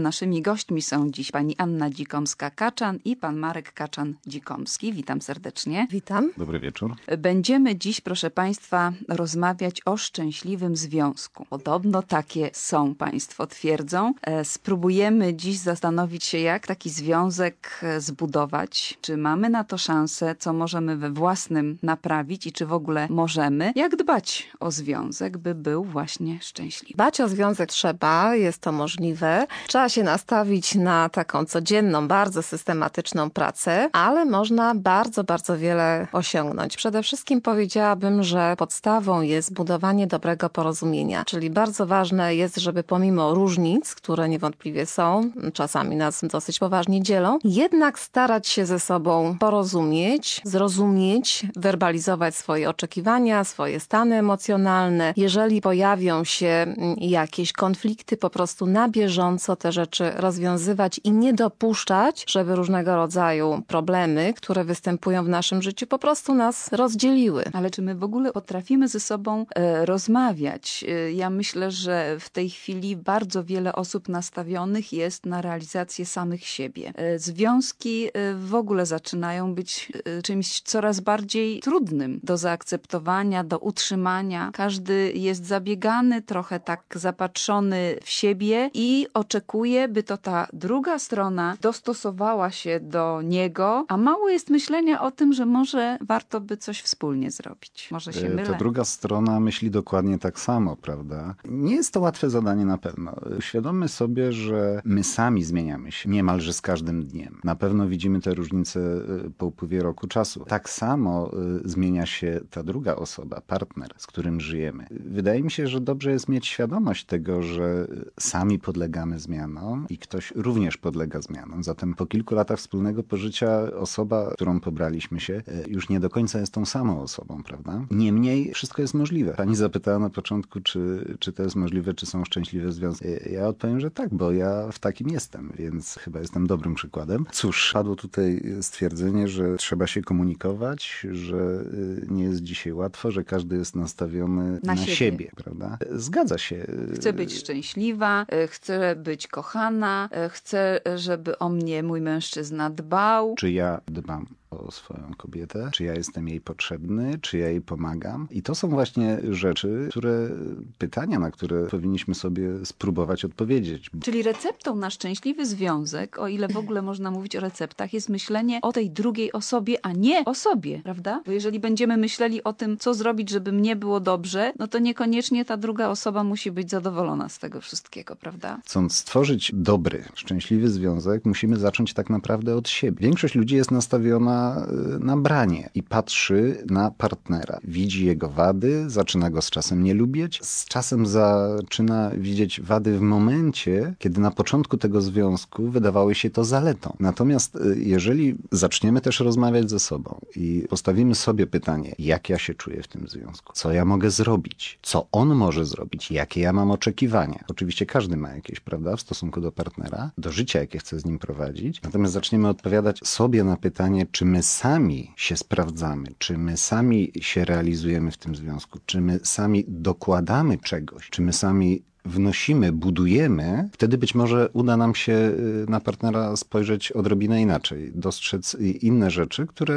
Naszymi gośćmi są dziś pani Anna Dzikomska-Kaczan i pan Marek Kaczan-Dzikomski. Witam serdecznie. Witam. Dobry wieczór. Będziemy dziś, proszę państwa, rozmawiać o szczęśliwym związku. Podobno takie są, państwo twierdzą. E, Spróbujemy dziś zastanowić się, jak taki związek e, zbudować. Czy mamy na to szansę, co możemy we własnym naprawić i czy w ogóle możemy. Jak dbać o związek, by był właśnie szczęśliwy. Dbać o związek trzeba, jest to możliwe. Trzeba się nastawić na taką codzienną, bardzo systematyczną pracę, ale można bardzo, bardzo wiele osiągnąć. Przede wszystkim powiedziałabym, że podstawą jest budowanie dobrego porozumienia, czyli bardzo ważne jest, żeby pomimo różnic, które niewątpliwie są, czasami nas dosyć poważnie dzielą, jednak starać się ze sobą porozumieć, zrozumieć, werbalizować swoje oczekiwania, swoje stany emocjonalne. Jeżeli pojawią się mm, jakieś konflikty, po prostu na bieżąco te rzeczy rozwiązywać i nie dopuszczać, żeby różnego rodzaju problemy, które występują w naszym życiu, po prostu nas rozdzieliły. Ale czy my w ogóle potrafimy ze sobą e, rozmawiać? E, ja myślę, że w tej chwili bardzo wiele osób nastawionych jest na realizację samych siebie. E, związki e, w ogóle zaczynają być e, czymś coraz bardziej trudnym do zaakceptowania, do utrzymania. Każdy jest zabiegany, trochę tak zapatrzony w siebie i oczekuje, by to ta druga strona dostosowała się do niego, a mało jest myślenia o tym, że może warto by coś wspólnie zrobić. Może się E, mylę. Ta druga strona myśli dokładnie tak samo, prawda? Nie jest to łatwe zadanie na pewno. Uświadommy sobie, że my sami zmieniamy się niemalże z każdym dniem. Na pewno widzimy te różnice e, po upływie roku czasu. Tak samo e, zmienia się ta druga osoba, partner, z którym żyjemy. Wydaje mi się, że dobrze jest mieć świadomość tego, że sami podlegamy zmianom i ktoś również podlega zmianom. Zatem po kilku latach wspólnego pożycia osoba, którą pobraliśmy się, e, już nie do końca jest tą samą osobą, prawda? Niemniej wszystko jest możliwe. Pani zapytała na początku, czy, czy to jest możliwe, czy są szczęśliwe związki. E, Ja odpowiem, że tak, bo ja w takim jestem, więc chyba jestem dobrym przykładem. Cóż, padło tutaj stwierdzenie, że trzeba się komunikować, że y, nie jest dzisiaj łatwo, że każdy jest nastawiony Na na, siebie. siebie. prawda? Zgadza się. Chcę być szczęśliwa, e, chcę być kochana, e, chcę, żeby o mnie mój mężczyzna dbał. Czy ja dbam o swoją kobietę? Czy ja jestem jej potrzebny? Czy ja jej pomagam? I to są właśnie rzeczy, które, pytania, na które powinniśmy sobie spróbować odpowiedzieć. Czyli receptą na szczęśliwy związek, o ile w ogóle można mówić o receptach, jest myślenie o tej drugiej osobie, a nie o sobie, prawda? Bo jeżeli będziemy myśleli o tym, co zrobić, żeby mnie było dobrze, no to niekoniecznie ta druga osoba musi być zadowolona z tego wszystkiego, prawda? Chcąc stworzyć dobry, szczęśliwy związek, musimy zacząć tak naprawdę od siebie. Większość ludzi jest nastawiona y, na branie i patrzy na partnera. Widzi jego wady, zaczyna go z czasem nie lubić, z czasem zaczyna widzieć wady w momencie, kiedy na początku tego związku wydawały się to zaletą. Natomiast y, jeżeli zaczniemy też rozmawiać ze sobą i postawimy sobie pytanie, jak ja się czuję w tym związku, co ja mogę zrobić, co on może zrobić, jakie ja mam oczekiwania. Oczywiście każdy ma jakieś, prawda, w stosunku do partnera, do życia, jakie chce z nim prowadzić. Natomiast zaczniemy odpowiadać sobie na pytanie, czy my sami się sprawdzamy, czy my sami się realizujemy w tym związku, czy my sami dokładamy czegoś, czy my sami wnosimy, budujemy, wtedy być może uda nam się y, na partnera spojrzeć odrobinę inaczej, dostrzec inne rzeczy, które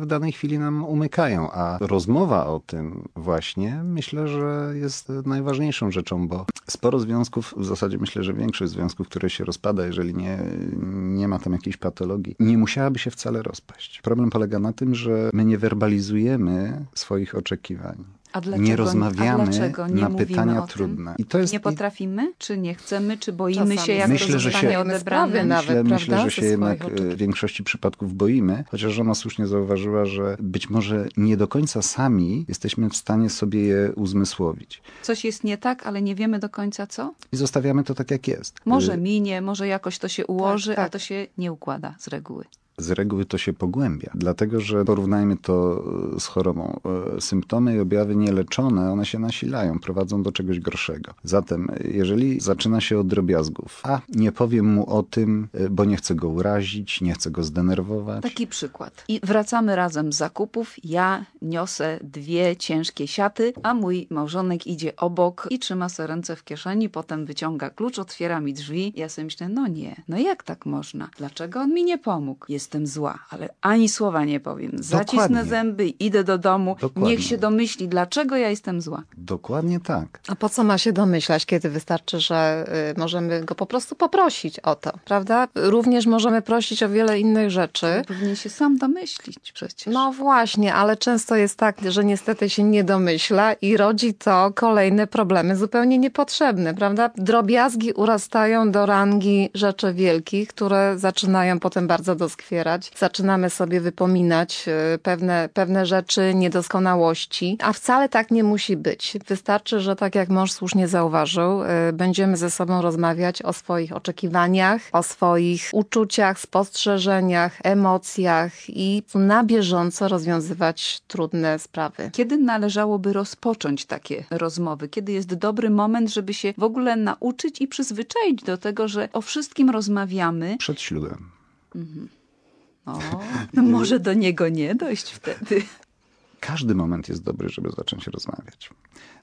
w danej chwili nam umykają, a rozmowa o tym właśnie myślę, że jest najważniejszą rzeczą, bo sporo związków, w zasadzie myślę, że większość związków, które się rozpada, jeżeli nie, nie ma tam jakiejś patologii, nie musiałaby się wcale rozpaść. Problem polega na tym, że my nie werbalizujemy swoich oczekiwań. A dlaczego, nie a rozmawiamy dlaczego nie na pytania o tym? trudne. I to jest, Nie potrafimy, czy nie chcemy, czy boimy Czasami się, jak Myślę, to że zostanie się- odebrane? Sprawy nawet, myślę, myślę, że się jednak swoich e, w większości przypadków boimy, chociaż żona słusznie zauważyła, że być może nie do końca sami jesteśmy w stanie sobie je uzmysłowić. Coś jest nie tak, ale nie wiemy do końca co? I zostawiamy to tak, jak jest. Może Y, minie, może jakoś to się ułoży, tak. a to się nie układa z reguły. Z reguły to się pogłębia, dlatego że porównajmy to z chorobą. Symptomy i objawy nieleczone, one się nasilają, prowadzą do czegoś gorszego. Zatem, jeżeli zaczyna się od drobiazgów, a nie powiem mu o tym, bo nie chcę go urazić, nie chcę go zdenerwować. Taki przykład. I wracamy razem z zakupów. Ja niosę dwie ciężkie siaty, a mój małżonek idzie obok i trzyma sobie ręce w kieszeni, potem wyciąga klucz, otwiera mi drzwi. Ja sobie myślę, no nie, no jak tak można? Dlaczego on mi nie pomógł? Jestem zła, ale ani słowa nie powiem. Zacisnę Dokładnie. zęby, idę do domu. Dokładnie. Niech się domyśli, dlaczego ja jestem zła. Dokładnie tak. A po co ma się domyślać, kiedy wystarczy, że y, możemy go po prostu poprosić o to, prawda? Również możemy prosić o wiele innych rzeczy. Powinien się sam domyślić przecież. No właśnie, ale często jest tak, że niestety się nie domyśla i rodzi to kolejne problemy zupełnie niepotrzebne, prawda? Drobiazgi urastają do rangi rzeczy wielkich, które zaczynają potem bardzo doskwierać. Zaczynamy sobie wypominać y, pewne, pewne rzeczy, niedoskonałości, a wcale tak nie musi być. Wystarczy, że tak jak mąż słusznie zauważył, y, będziemy ze sobą rozmawiać o swoich oczekiwaniach, o swoich uczuciach, spostrzeżeniach, emocjach i na bieżąco rozwiązywać trudne sprawy. Kiedy należałoby rozpocząć takie rozmowy? Kiedy jest dobry moment, żeby się w ogóle nauczyć i przyzwyczaić do tego, że o wszystkim rozmawiamy? Przed ślubem. O, no może do niego nie dojść wtedy. Każdy moment jest dobry, żeby zacząć rozmawiać.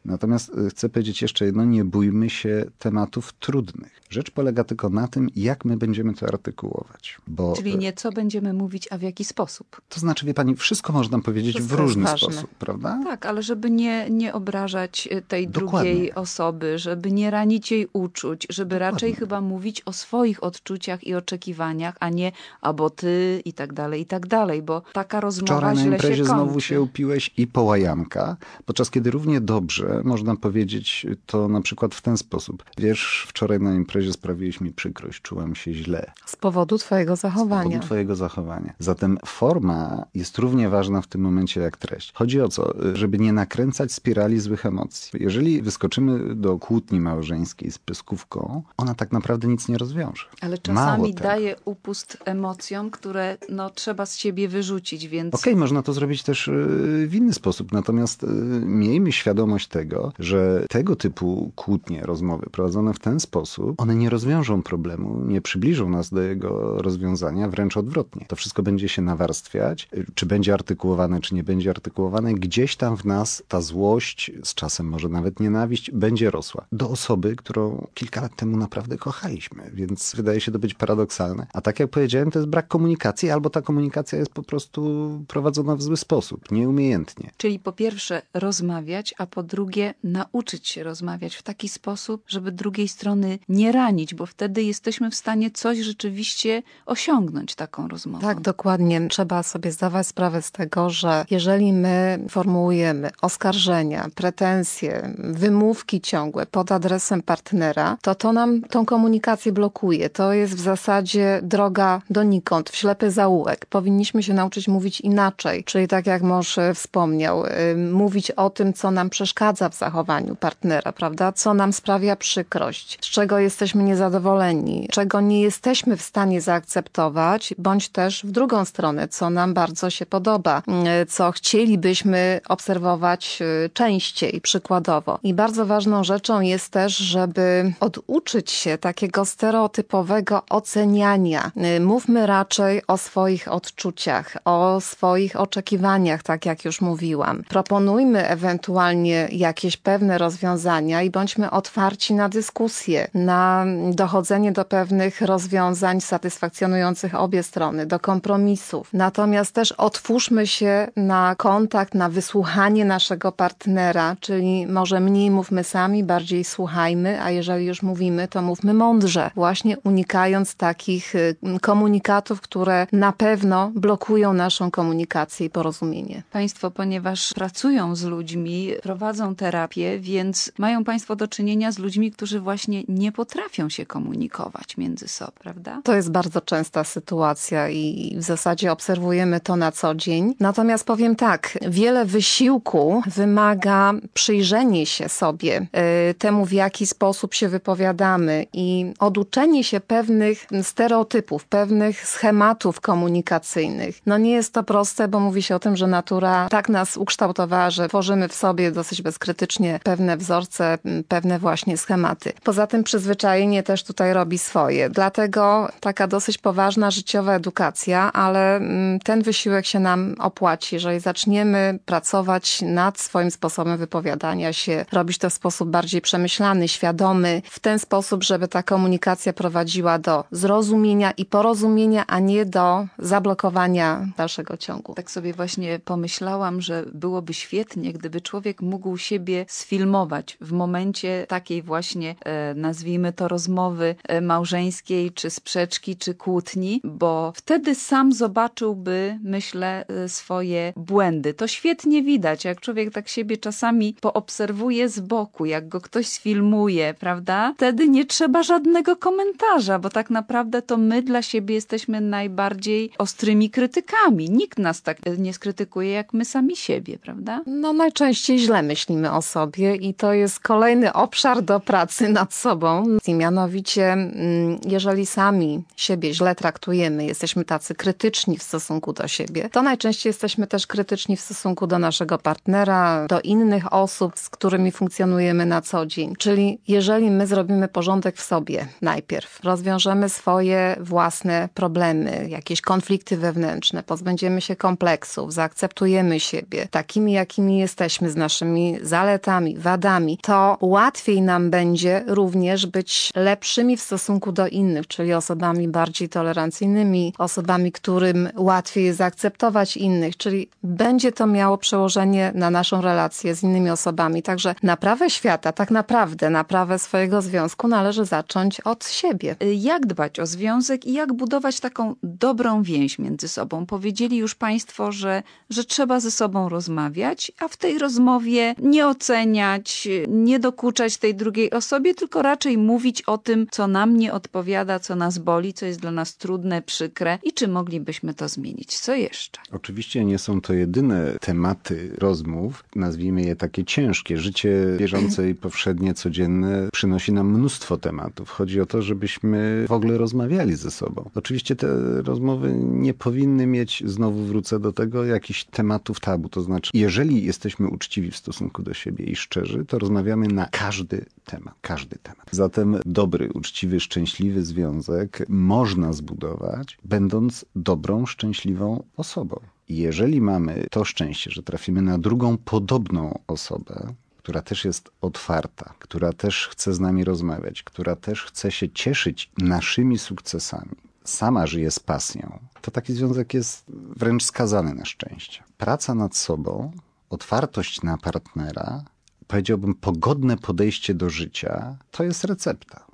Natomiast y, chcę powiedzieć jeszcze jedno, nie bójmy się tematów trudnych. Rzecz polega tylko na tym, jak my będziemy to artykułować. Bo, Czyli nie co będziemy mówić, a w jaki sposób. To znaczy, wie pani, wszystko można powiedzieć Wszystko w różny ważne. sposób, prawda? Tak, ale żeby nie, nie obrażać y, tej Dokładnie. drugiej osoby, żeby nie ranić jej uczuć, żeby raczej chyba mówić o swoich odczuciach i oczekiwaniach, a nie albo ty i tak dalej, i tak dalej, bo taka rozmowa Wczoraj na źle imprezie się kończy. znowu się upiłeś i połajanka, podczas kiedy równie dobrze można powiedzieć to na przykład w ten sposób. Wiesz, wczoraj na imprezie sprawiłeś mi przykrość, czułam się źle. Z powodu twojego Z zachowania. powodu twojego zachowania. Zatem forma jest równie ważna w tym momencie jak treść. Chodzi o co? Żeby nie nakręcać spirali złych emocji. Jeżeli wyskoczymy do kłótni małżeńskiej z pyskówką, ona tak naprawdę nic nie rozwiąże. Ale czasami daje upust emocjom, które no, trzeba z siebie wyrzucić, więc Okej, można to zrobić też y, w inny sposób, natomiast y, miejmy świadomość tego, że tego typu kłótnie, rozmowy prowadzone w ten sposób, one nie rozwiążą problemu, nie przybliżą nas do jego rozwiązania, wręcz odwrotnie. To wszystko będzie się nawarstwiać, czy będzie artykułowane, czy nie będzie artykułowane, gdzieś tam w nas ta złość, z czasem może nawet nienawiść, będzie rosła. Do osoby, którą kilka lat temu naprawdę kochaliśmy, więc wydaje się to być paradoksalne. A tak jak powiedziałem, to jest brak komunikacji, albo ta komunikacja jest po prostu prowadzona w zły sposób, nieumiejętnie. Czyli po pierwsze rozmawiać, a po drugie nauczyć się rozmawiać w taki sposób, żeby drugiej strony nie ranić, bo wtedy jesteśmy w stanie coś rzeczywiście osiągnąć taką rozmową. Tak, dokładnie. Trzeba sobie zdawać sprawę z tego, że jeżeli my formułujemy oskarżenia, pretensje, wymówki ciągłe pod adresem partnera, to to nam tą komunikację blokuje. To jest w zasadzie droga donikąd, w ślepy zaułek. Powinniśmy się nauczyć mówić inaczej, czyli tak jak mąż e, wspomniał, y, mówić o tym, co nam przeszkadza w zachowaniu partnera, prawda? Co nam sprawia przykrość, z czego jesteśmy niezadowoleni, czego nie jesteśmy w stanie zaakceptować, bądź też w drugą stronę, co nam bardzo się podoba, y, co chcielibyśmy obserwować y, częściej, przykładowo. I bardzo ważną rzeczą jest też, żeby oduczyć się takiego stereotypowego oceniania. Y, Mówmy raczej o swoich odczuciach, o swoich oczekiwaniach, tak jak już mówiłam. Proponujmy ewentualnie jakieś pewne rozwiązania i bądźmy otwarci na dyskusję, na dochodzenie do pewnych rozwiązań satysfakcjonujących obie strony, do kompromisów. Natomiast też otwórzmy się na kontakt, na wysłuchanie naszego partnera, czyli może mniej mówmy sami, bardziej słuchajmy, a jeżeli już mówimy, to mówmy mądrze, właśnie unikając takich y, komunikatów, które na pewno blokują naszą komunikację i porozumienie. Państwo Państwo, ponieważ pracują z ludźmi, prowadzą terapię, więc mają Państwo do czynienia z ludźmi, którzy właśnie nie potrafią się komunikować między sobą, prawda? To jest bardzo częsta sytuacja i w zasadzie obserwujemy to na co dzień. Natomiast powiem tak, wiele wysiłku wymaga przyjrzenie się sobie, y, temu w jaki sposób się wypowiadamy i oduczenie się pewnych stereotypów, pewnych schematów komunikacyjnych. No nie jest to proste, bo mówi się o tym, że natura tak nas ukształtowała, że tworzymy w sobie dosyć bezkrytycznie pewne wzorce, pewne właśnie schematy. Poza tym przyzwyczajenie też tutaj robi swoje. Dlatego taka dosyć poważna życiowa edukacja, ale ten wysiłek się nam opłaci. Jeżeli zaczniemy pracować nad swoim sposobem wypowiadania się, robić to w sposób bardziej przemyślany, świadomy, w ten sposób, żeby ta komunikacja prowadziła do zrozumienia i porozumienia, a nie do zablokowania dalszego ciągu. Tak sobie właśnie pomyślałam, że byłoby świetnie, gdyby człowiek mógł siebie sfilmować w momencie takiej właśnie, e, nazwijmy to, rozmowy e, małżeńskiej, czy sprzeczki, czy kłótni, bo wtedy sam zobaczyłby, myślę, e, swoje błędy. To świetnie widać, jak człowiek tak siebie czasami poobserwuje z boku, jak go ktoś sfilmuje, prawda? Wtedy nie trzeba żadnego komentarza, bo tak naprawdę to my dla siebie jesteśmy najbardziej ostrymi krytykami. Nikt nas tak nie skrytykuje, jak my sami siebie, prawda? No najczęściej źle myślimy o sobie i to jest kolejny obszar do pracy nad sobą. I mianowicie, mm, jeżeli sami siebie źle traktujemy, jesteśmy tacy krytyczni w stosunku do siebie, to najczęściej jesteśmy też krytyczni w stosunku do naszego partnera, do innych osób, z którymi funkcjonujemy na co dzień. Czyli jeżeli my zrobimy porządek w sobie najpierw, rozwiążemy swoje własne problemy, jakieś konflikty wewnętrzne, pozbędziemy się kompleksów, zaakceptujemy siebie takimi, jakimi jesteśmy, z naszymi zaletami, wadami, to łatwiej nam będzie również być lepszymi w stosunku do innych, czyli osobami bardziej tolerancyjnymi, osobami, którym łatwiej jest zaakceptować innych, czyli będzie to miało przełożenie na naszą relację z innymi osobami. Także naprawę świata, tak naprawdę naprawę swojego związku należy zacząć od siebie. Jak dbać o związek i jak budować taką dobrą więź między sobą? Powiedzieli już Państwo, że, że trzeba ze sobą rozmawiać, a w tej rozmowie nie oceniać, nie dokuczać tej drugiej osobie, tylko raczej mówić o tym, co nam nie odpowiada, co nas boli, co jest dla nas trudne, przykre i czy moglibyśmy to zmienić. Co jeszcze? Oczywiście nie są to jedyne tematy rozmów, nazwijmy je takie ciężkie. Życie bieżące i powszednie, codzienne przynosi nam mnóstwo tematów. Chodzi o to, żebyśmy w ogóle rozmawiali ze sobą. Oczywiście te rozmowy nie powinny mieć, znowu wrócę do tego, jakichś tematów tabu. To znaczy, jeżeli jesteśmy uczciwi w stosunku do siebie i szczerzy, to rozmawiamy na każdy temat. Każdy temat. Zatem dobry, uczciwy, szczęśliwy związek można zbudować, będąc dobrą, szczęśliwą osobą. Jeżeli mamy to szczęście, że trafimy na drugą podobną osobę, która też jest otwarta, która też chce z nami rozmawiać, która też chce się cieszyć naszymi sukcesami, sama żyje z pasją, to taki związek jest wręcz skazany na szczęście. Praca nad sobą, otwartość na partnera, powiedziałbym pogodne podejście do życia, to jest recepta.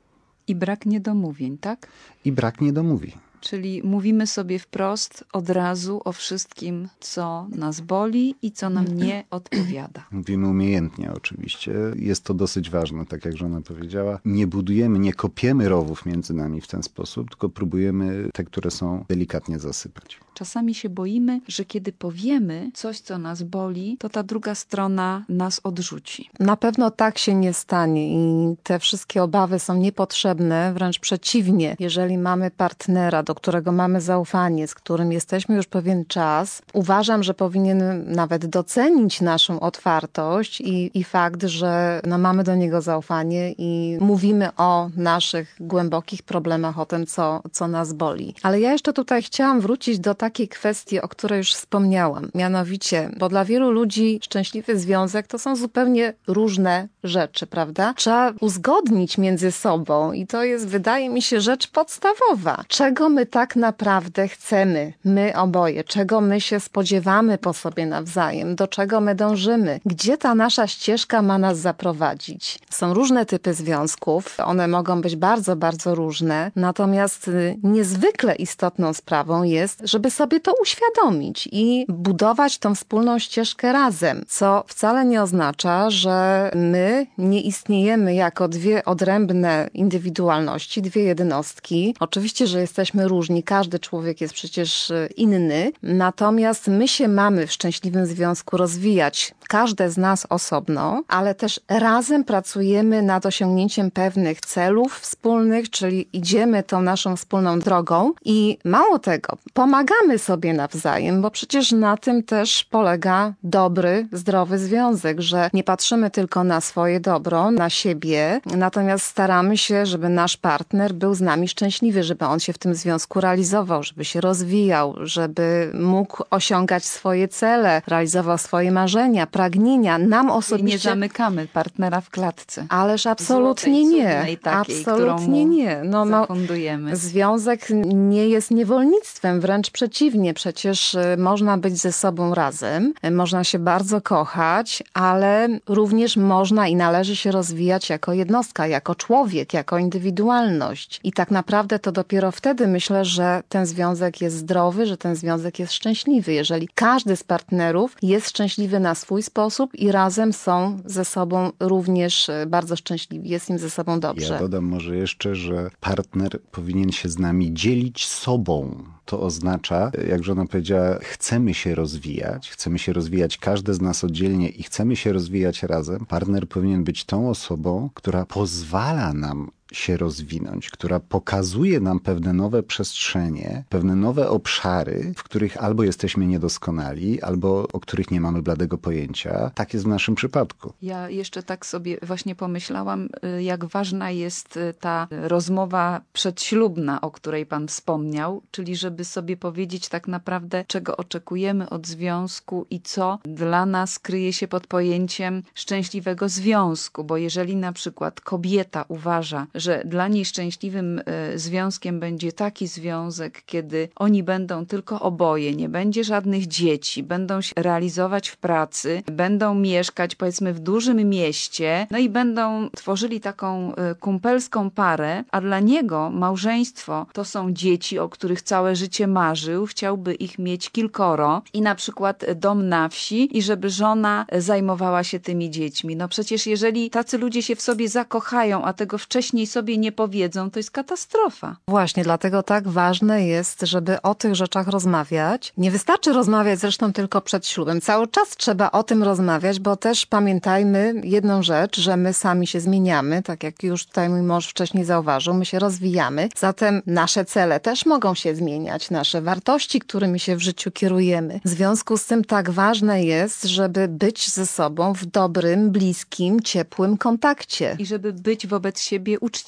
I brak niedomówień, tak? I brak niedomówień. Czyli mówimy sobie wprost od razu o wszystkim, co nas boli i co nam nie odpowiada. Mówimy umiejętnie oczywiście. Jest to dosyć ważne, tak jak żona powiedziała. Nie budujemy, nie kopiemy rowów między nami w ten sposób, tylko próbujemy te, które są delikatnie zasypać. Czasami się boimy, że kiedy powiemy coś, co nas boli, to ta druga strona nas odrzuci. Na pewno tak się nie stanie i te wszystkie obawy są niepotrzebne, wręcz przeciwnie. Jeżeli mamy partnera, do którego mamy zaufanie, z którym jesteśmy już pewien czas, uważam, że powinien nawet docenić naszą otwartość i, i fakt, że no, mamy do niego zaufanie i mówimy o naszych głębokich problemach, o tym, co, co nas boli. Ale ja jeszcze tutaj chciałam wrócić do takiej kwestii, o której już wspomniałam. Mianowicie, bo dla wielu ludzi szczęśliwy związek to są zupełnie różne rzeczy, prawda? Trzeba uzgodnić między sobą i to jest, wydaje mi się, rzecz podstawowa. Czego my my tak naprawdę chcemy, my oboje, czego my się spodziewamy po sobie nawzajem, do czego my dążymy, gdzie ta nasza ścieżka ma nas zaprowadzić. Są różne typy związków, one mogą być bardzo, bardzo różne, natomiast y, niezwykle istotną sprawą jest, żeby sobie to uświadomić i budować tą wspólną ścieżkę razem, co wcale nie oznacza, że my nie istniejemy jako dwie odrębne indywidualności, dwie jednostki. Oczywiście, że jesteśmy różni, każdy człowiek jest przecież y, inny, natomiast my się mamy w szczęśliwym związku rozwijać, każde z nas osobno, ale też razem pracujemy nad osiągnięciem pewnych celów wspólnych, czyli idziemy tą naszą wspólną drogą i mało tego, pomagamy sobie nawzajem, bo przecież na tym też polega dobry, zdrowy związek, że nie patrzymy tylko na swoje dobro, na siebie, natomiast staramy się, żeby nasz partner był z nami szczęśliwy, żeby on się w tym związku realizował, żeby się rozwijał, żeby mógł osiągać swoje cele, realizował swoje marzenia, pragnienia. Nam osobiście... I nie zamykamy partnera w klatce. Ależ absolutnie nie. Takiej, absolutnie nie. No, zafundujemy. Związek nie jest niewolnictwem, wręcz przeciwnie. Przecież y, można być ze sobą razem, można się bardzo kochać, ale również można i należy się rozwijać jako jednostka, jako człowiek, jako indywidualność. I tak naprawdę to dopiero wtedy myślę, że ten związek jest zdrowy, że ten związek jest szczęśliwy. Jeżeli każdy z partnerów jest szczęśliwy na swój sposób i razem są ze sobą również y, bardzo szczęśliwi, jest im ze sobą dobrze. Ja dodam może jeszcze, że partner powinien się z nami dzielić sobą. To oznacza, jak żona powiedziała, chcemy się rozwijać, chcemy się rozwijać każde z nas oddzielnie i chcemy się rozwijać razem. Partner powinien być tą osobą, która pozwala nam się rozwinąć, która pokazuje nam pewne nowe przestrzenie, pewne nowe obszary, w których albo jesteśmy niedoskonali, albo o których nie mamy bladego pojęcia. Tak jest w naszym przypadku. Ja jeszcze tak sobie właśnie pomyślałam, y, jak ważna jest y, ta rozmowa przedślubna, o której pan wspomniał, czyli żeby sobie powiedzieć tak naprawdę, czego oczekujemy od związku i co dla nas kryje się pod pojęciem szczęśliwego związku, bo jeżeli na przykład kobieta uważa, że dla niej szczęśliwym e, związkiem będzie taki związek, kiedy oni będą tylko oboje, nie będzie żadnych dzieci, będą się realizować w pracy, będą mieszkać powiedzmy w dużym mieście, no i będą tworzyli taką e, kumpelską parę, a dla niego małżeństwo to są dzieci, o których całe życie marzył, chciałby ich mieć kilkoro i na przykład dom na wsi i żeby żona zajmowała się tymi dziećmi. No przecież jeżeli tacy ludzie się w sobie zakochają, a tego wcześniej sobie nie powiedzą, to jest katastrofa. Właśnie, dlatego tak ważne jest, żeby o tych rzeczach rozmawiać. Nie wystarczy rozmawiać zresztą tylko przed ślubem. Cały czas trzeba o tym rozmawiać, bo też pamiętajmy jedną rzecz, że my sami się zmieniamy, tak jak już tutaj mój mąż wcześniej zauważył, my się rozwijamy. Zatem nasze cele też mogą się zmieniać, nasze wartości, którymi się w życiu kierujemy. W związku z tym tak ważne jest, żeby być ze sobą w dobrym, bliskim, ciepłym kontakcie. I żeby być wobec siebie uczciwym,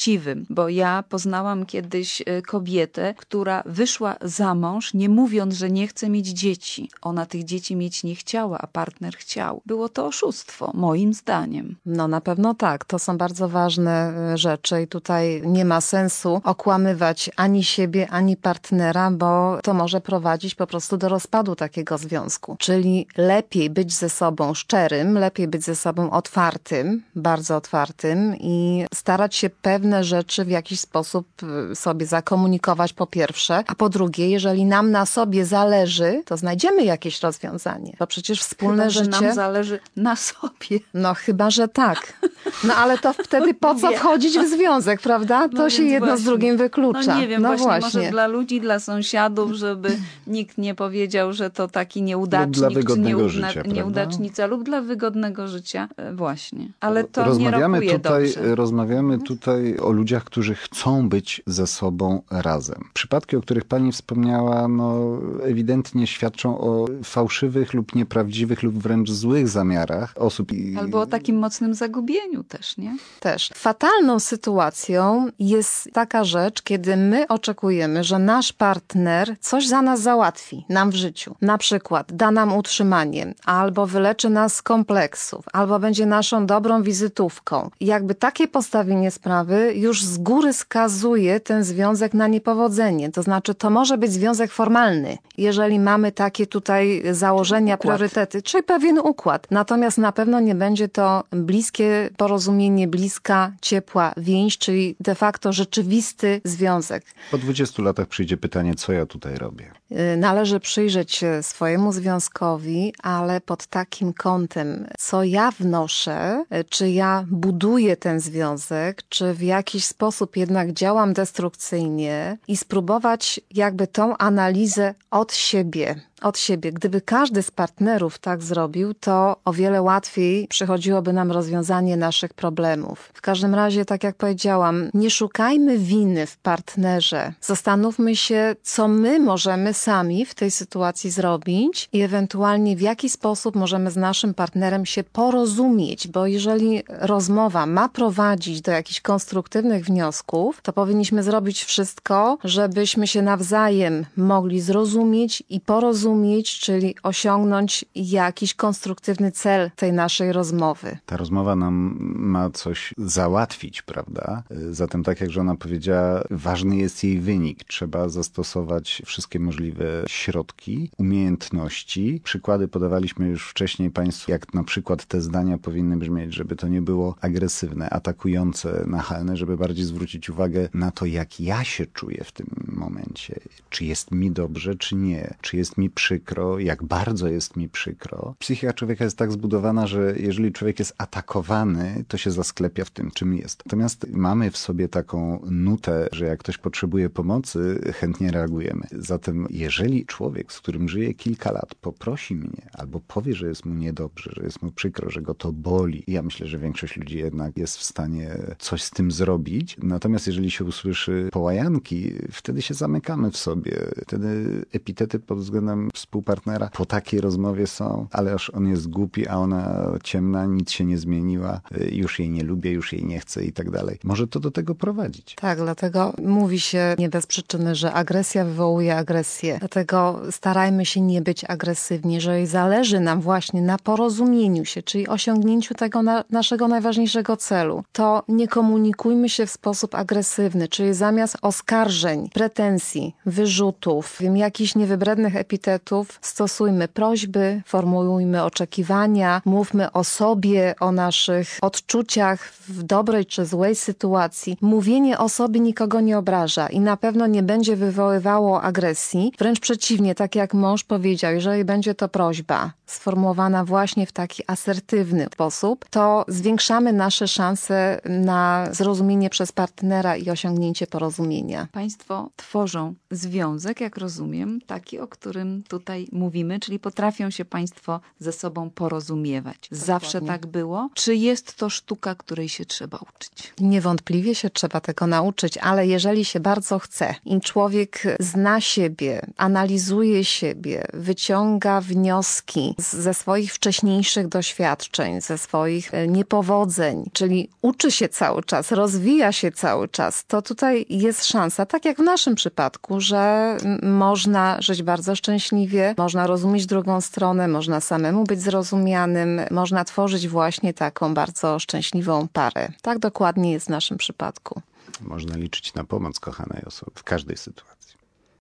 bo ja poznałam kiedyś e, kobietę, która wyszła za mąż, nie mówiąc, że nie chce mieć dzieci. Ona tych dzieci mieć nie chciała, a partner chciał. Było to oszustwo, moim zdaniem. No na pewno tak. To są bardzo ważne e, rzeczy i tutaj nie ma sensu okłamywać ani siebie, ani partnera, bo to może prowadzić po prostu do rozpadu takiego związku. Czyli lepiej być ze sobą szczerym, lepiej być ze sobą otwartym, bardzo otwartym i starać się pewne rzeczy w jakiś sposób y, sobie zakomunikować po pierwsze, a po drugie, jeżeli nam na sobie zależy, to znajdziemy jakieś rozwiązanie. To przecież wspólne chyba, życie... Że nam zależy na sobie. No chyba, że tak. No ale to wtedy po co wchodzić w związek, prawda? To no się jedno właśnie. z drugim wyklucza. No nie wiem, no właśnie, właśnie, może dla ludzi, dla sąsiadów, żeby nikt nie powiedział, że to taki nieudacznik, lub dla wygodnego czy życia, nieudacznica lub dla wygodnego życia. E, właśnie. Ale to rozmawiamy nie tutaj, dobrze. Rozmawiamy tutaj o ludziach, którzy chcą być ze sobą razem. Przypadki, o których pani wspomniała, no ewidentnie świadczą o fałszywych lub nieprawdziwych lub wręcz złych zamiarach osób. Albo o takim mocnym zagubieniu też, nie? Też. Fatalną sytuacją jest taka rzecz, kiedy my oczekujemy, że nasz partner coś za nas załatwi, nam w życiu. Na przykład da nam utrzymanie, albo wyleczy nas z kompleksów, albo będzie naszą dobrą wizytówką. Jakby takie postawienie sprawy sprawy już z góry skazuje ten związek na niepowodzenie. To znaczy, to może być związek formalny, jeżeli mamy takie tutaj założenia, układ. priorytety, czyli pewien układ. Natomiast na pewno nie będzie to bliskie porozumienie, bliska, ciepła więź, czyli de facto rzeczywisty związek. Po 20 latach przyjdzie pytanie, co ja tutaj robię. Y, należy przyjrzeć się swojemu związkowi, ale pod takim kątem, co ja wnoszę, czy ja buduję ten związek, czy w jakiś sposób jednak działam destrukcyjnie i spróbować jakby tą analizę od siebie od siebie. Gdyby każdy z partnerów tak zrobił, to o wiele łatwiej przychodziłoby nam rozwiązanie naszych problemów. W każdym razie, tak jak powiedziałam, nie szukajmy winy w partnerze. Zastanówmy się, co my możemy sami w tej sytuacji zrobić i ewentualnie w jaki sposób możemy z naszym partnerem się porozumieć, bo jeżeli rozmowa ma prowadzić do jakichś konstruktywnych wniosków, to powinniśmy zrobić wszystko, żebyśmy się nawzajem mogli zrozumieć i porozumieć zrozumieć, czyli osiągnąć jakiś konstruktywny cel tej naszej rozmowy. Ta rozmowa nam ma coś załatwić, prawda? Zatem, tak jak żona powiedziała, ważny jest jej wynik. Trzeba zastosować wszystkie możliwe środki, umiejętności. Przykłady podawaliśmy już wcześniej Państwu, jak na przykład te zdania powinny brzmieć, żeby to nie było agresywne, atakujące, nachalne, żeby bardziej zwrócić uwagę na to, jak ja się czuję w tym momencie. Czy jest mi dobrze, czy nie. Czy jest mi przykro, jak bardzo jest mi przykro. Psychika człowieka jest tak zbudowana, że jeżeli człowiek jest atakowany, to się zasklepia w tym, czym jest. Natomiast mamy w sobie taką nutę, że jak ktoś potrzebuje pomocy, chętnie reagujemy. Zatem jeżeli człowiek, z którym żyje kilka lat, poprosi mnie albo powie, że jest mu niedobrze, że jest mu przykro, że go to boli, ja myślę, że większość ludzi jednak jest w stanie coś z tym zrobić. Natomiast jeżeli się usłyszy połajanki, wtedy się zamykamy w sobie. Wtedy epitety pod względem współpartnera po takiej rozmowie są, ależ on jest głupi, a ona ciemna, nic się nie zmieniła, y, już jej nie lubię, już jej nie chcę i tak dalej. Może to do tego prowadzić. Tak, dlatego mówi się nie bez przyczyny, że agresja wywołuje agresję. Dlatego starajmy się nie być agresywni. Jeżeli zależy nam właśnie na porozumieniu się, czyli osiągnięciu tego na, naszego najważniejszego celu, to nie komunikujmy się w sposób agresywny, czyli zamiast oskarżeń, pretensji, wyrzutów, jakichś niewybrednych epitetów, stosujmy prośby, formułujmy oczekiwania, mówmy o sobie, o naszych odczuciach w dobrej czy złej sytuacji. Mówienie o sobie nikogo nie obraża i na pewno nie będzie wywoływało agresji. Wręcz przeciwnie, tak jak mąż powiedział, jeżeli będzie to prośba sformułowana właśnie w taki asertywny sposób, to zwiększamy nasze szanse na zrozumienie przez partnera i osiągnięcie porozumienia. Państwo tworzą związek, jak rozumiem, taki, o którym tutaj mówimy, czyli potrafią się Państwo ze sobą porozumiewać. Dokładnie. Zawsze tak było? Czy jest to sztuka, której się trzeba uczyć? Niewątpliwie się trzeba tego nauczyć, ale jeżeli się bardzo chce i człowiek zna siebie, analizuje siebie, wyciąga wnioski ze swoich wcześniejszych doświadczeń, ze swoich e, niepowodzeń, czyli uczy się cały czas, rozwija się cały czas, to tutaj jest szansa, tak jak w naszym przypadku, że można żyć bardzo szczęśliwie można rozumieć drugą stronę, można samemu być zrozumianym, można tworzyć właśnie taką bardzo szczęśliwą parę. Tak dokładnie jest w naszym przypadku. Można liczyć na pomoc kochanej osoby w każdej sytuacji.